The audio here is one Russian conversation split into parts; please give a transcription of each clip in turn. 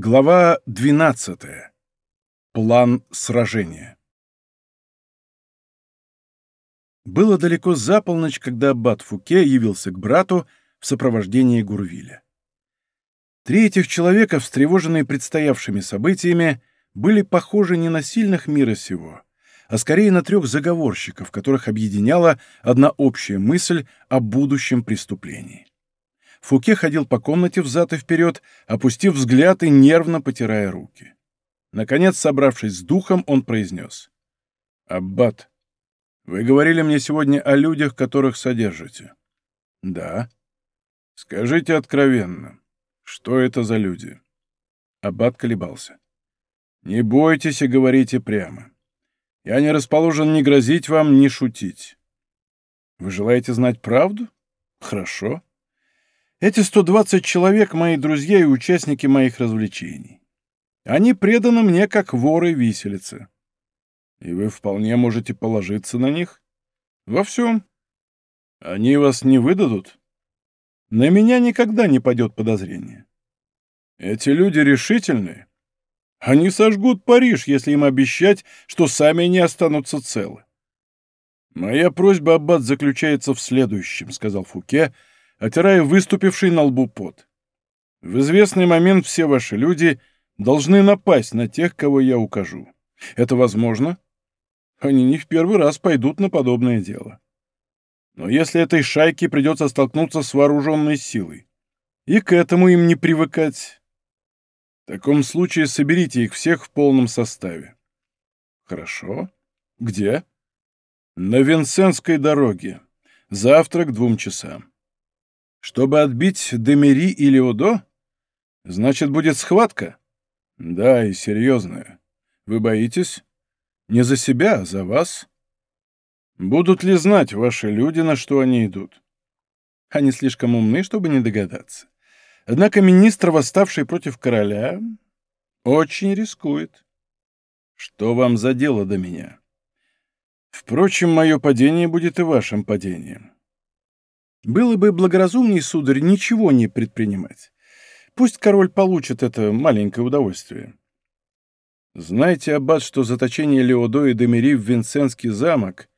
Глава 12. План сражения. Было далеко за полночь, когда аббат Фуке явился к брату в сопровождении Гурвиля. Три этих человека, встревоженные предстоявшими событиями, были похожи не на сильных мира сего, а скорее на трех заговорщиков, которых объединяла одна общая мысль о будущем преступлении. Фуке ходил по комнате взад и вперед, опустив взгляд и нервно потирая руки. Наконец, собравшись с духом, он произнес. «Аббат, вы говорили мне сегодня о людях, которых содержите». «Да». «Скажите откровенно, что это за люди?» Аббат колебался. «Не бойтесь и говорите прямо. Я не расположен ни грозить вам, ни шутить». «Вы желаете знать правду? Хорошо». Эти 120 человек — мои друзья и участники моих развлечений. Они преданы мне, как воры виселицы. И вы вполне можете положиться на них? Во всем. Они вас не выдадут? На меня никогда не пойдет подозрение. Эти люди решительные. Они сожгут Париж, если им обещать, что сами не останутся целы. «Моя просьба, Аббат, заключается в следующем», — сказал Фуке, — отирая выступивший на лбу пот. «В известный момент все ваши люди должны напасть на тех, кого я укажу. Это возможно? Они не в первый раз пойдут на подобное дело. Но если этой шайке придется столкнуться с вооруженной силой, и к этому им не привыкать, в таком случае соберите их всех в полном составе. Хорошо. Где? На Венсенской дороге. Завтра к двум часам. Чтобы отбить Демери или Удо? Значит, будет схватка? Да, и серьезная. Вы боитесь? Не за себя, а за вас. Будут ли знать ваши люди, на что они идут? Они слишком умны, чтобы не догадаться. Однако министр, восставший против короля, очень рискует. Что вам за дело до меня? Впрочем, мое падение будет и вашим падением. Было бы благоразумнее, сударь, ничего не предпринимать. Пусть король получит это маленькое удовольствие. Знаете, аббат, что заточение Леодо и Демери в Винсенский замок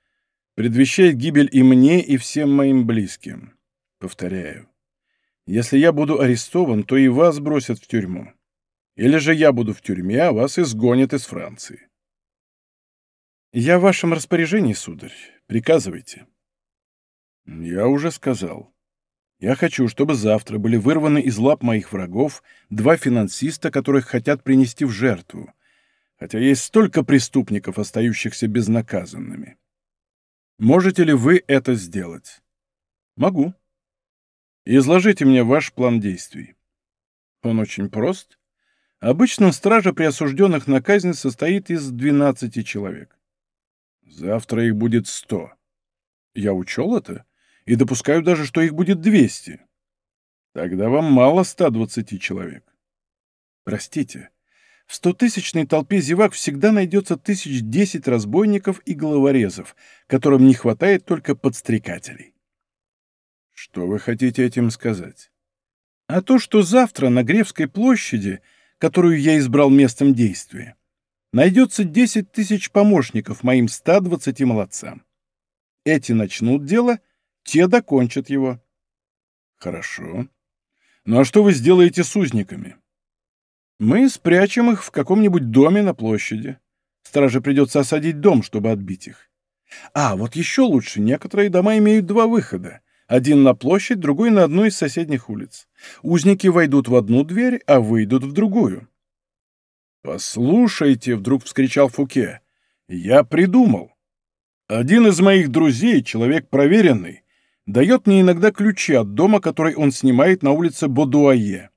предвещает гибель и мне, и всем моим близким. Повторяю, если я буду арестован, то и вас бросят в тюрьму. Или же я буду в тюрьме, а вас изгонят из Франции. Я в вашем распоряжении, сударь. Приказывайте. «Я уже сказал. Я хочу, чтобы завтра были вырваны из лап моих врагов два финансиста, которых хотят принести в жертву, хотя есть столько преступников, остающихся безнаказанными. Можете ли вы это сделать?» «Могу. Изложите мне ваш план действий». Он очень прост. Обычно стража при осужденных на казнь состоит из 12 человек. Завтра их будет 100. Я учел это? И допускаю даже, что их будет 200. Тогда вам мало 120 человек. Простите, в стотысячной толпе зевак всегда найдется тысяч десять разбойников и головорезов, которым не хватает только подстрекателей. Что вы хотите этим сказать? А то, что завтра на Гревской площади, которую я избрал местом действия, найдется 10 тысяч помощников моим 120 молодцам. Эти начнут дело — те докончат его. Хорошо. Ну а что вы сделаете с узниками? Мы спрячем их в каком-нибудь доме на площади. Страже придется осадить дом, чтобы отбить их. А, вот еще лучше, некоторые дома имеют два выхода. Один на площадь, другой на одну из соседних улиц. Узники войдут в одну дверь, а выйдут в другую. «Послушайте», — вдруг вскричал Фуке, — «я придумал. Один из моих друзей, человек проверенный, дает мне иногда ключи от дома, который он снимает на улице Бодуае.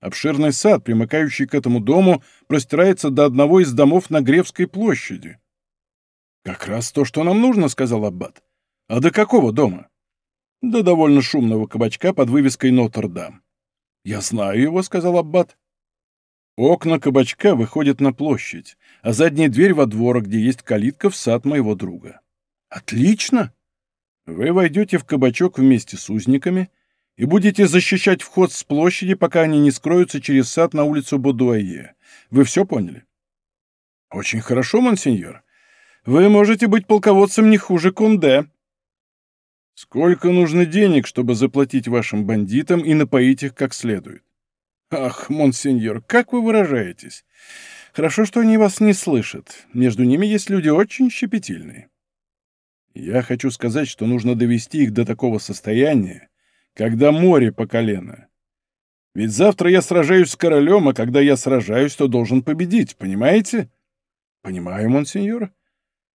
Обширный сад, примыкающий к этому дому, простирается до одного из домов на Гревской площади. «Как раз то, что нам нужно», — сказал Аббат. «А до какого дома?» «До довольно шумного кабачка под вывеской Нотр-Дам». «Я знаю его», — сказал Аббат. Окна кабачка выходят на площадь, а задняя дверь во двор, где есть калитка в сад моего друга. «Отлично!» Вы войдете в кабачок вместе с узниками и будете защищать вход с площади, пока они не скроются через сад на улицу Бодуае. Вы все поняли? Очень хорошо, монсеньор. Вы можете быть полководцем не хуже Кунде. Сколько нужно денег, чтобы заплатить вашим бандитам и напоить их как следует? Ах, монсеньор, как вы выражаетесь? Хорошо, что они вас не слышат. Между ними есть люди очень щепетильные. Я хочу сказать, что нужно довести их до такого состояния, когда море по колено. Ведь завтра я сражаюсь с королем, а когда я сражаюсь, то должен победить, понимаете? Понимаю, монсеньор.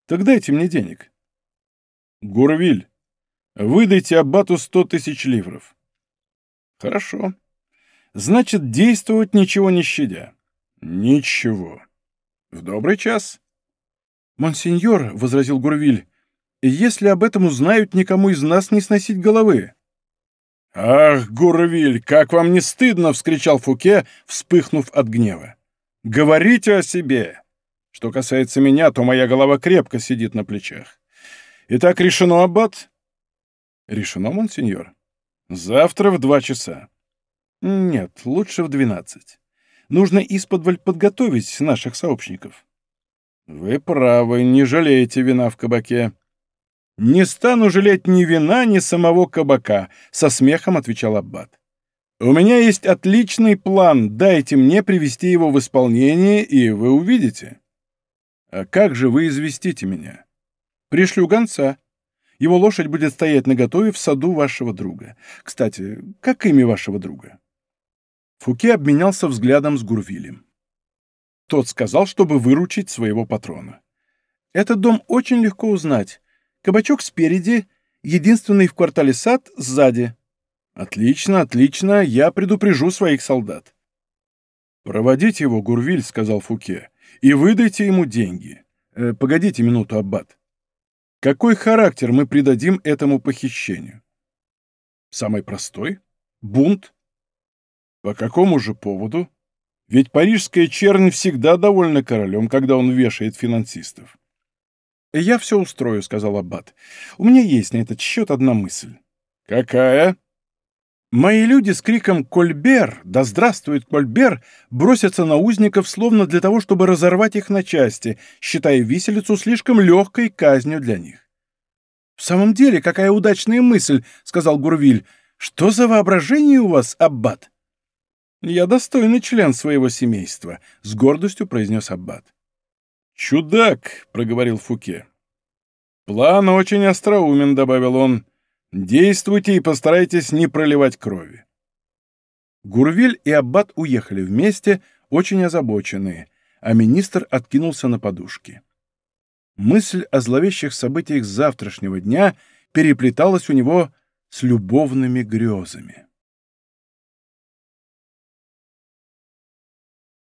Так дайте мне денег. Гурвиль, выдайте аббату сто тысяч ливров. Хорошо. Значит, действовать ничего не щадя. Ничего. В добрый час. Монсеньор, — возразил Гурвиль, — если об этом узнают, никому из нас не сносить головы. «Ах, Гурвиль, как вам не стыдно!» — вскричал Фуке, вспыхнув от гнева. «Говорите о себе! Что касается меня, то моя голова крепко сидит на плечах. Итак, решено, Аббат?» «Решено, монсеньор. Завтра в два часа». «Нет, лучше в двенадцать. Нужно исподволь подготовить наших сообщников». «Вы правы, не жалеете вина в кабаке». «Не стану жалеть ни вина, ни самого кабака», — со смехом отвечал Аббат. «У меня есть отличный план, дайте мне привести его в исполнение, и вы увидите». «А как же вы известите меня?» «Пришлю гонца. Его лошадь будет стоять наготове в саду вашего друга. Кстати, как имя вашего друга?» Фуке обменялся взглядом с Гурвилем. Тот сказал, чтобы выручить своего патрона. «Этот дом очень легко узнать. Кабачок спереди, единственный в квартале сад сзади. Отлично, отлично, я предупрежу своих солдат. Проводите его, Гурвиль, сказал Фуке, и выдайте ему деньги. Э, погодите минуту, Аббат. Какой характер мы придадим этому похищению? Самый простой? Бунт? По какому же поводу? Ведь парижская чернь всегда довольна королем, когда он вешает финансистов. «Я все устрою», — сказал Аббат. «У меня есть на этот счет одна мысль». «Какая?» Мои люди с криком «Кольбер! Да здравствует Кольбер!» бросятся на узников, словно для того, чтобы разорвать их на части, считая виселицу слишком легкой казнью для них. «В самом деле, какая удачная мысль!» — сказал Гурвиль. «Что за воображение у вас, Аббат?» «Я достойный член своего семейства», — с гордостью произнес Аббат. «Чудак!» — проговорил Фуке. «План очень остроумен», — добавил он. «Действуйте и постарайтесь не проливать крови». Гурвиль и Аббат уехали вместе, очень озабоченные, а министр откинулся на подушки. Мысль о зловещих событиях завтрашнего дня переплеталась у него с любовными грезами.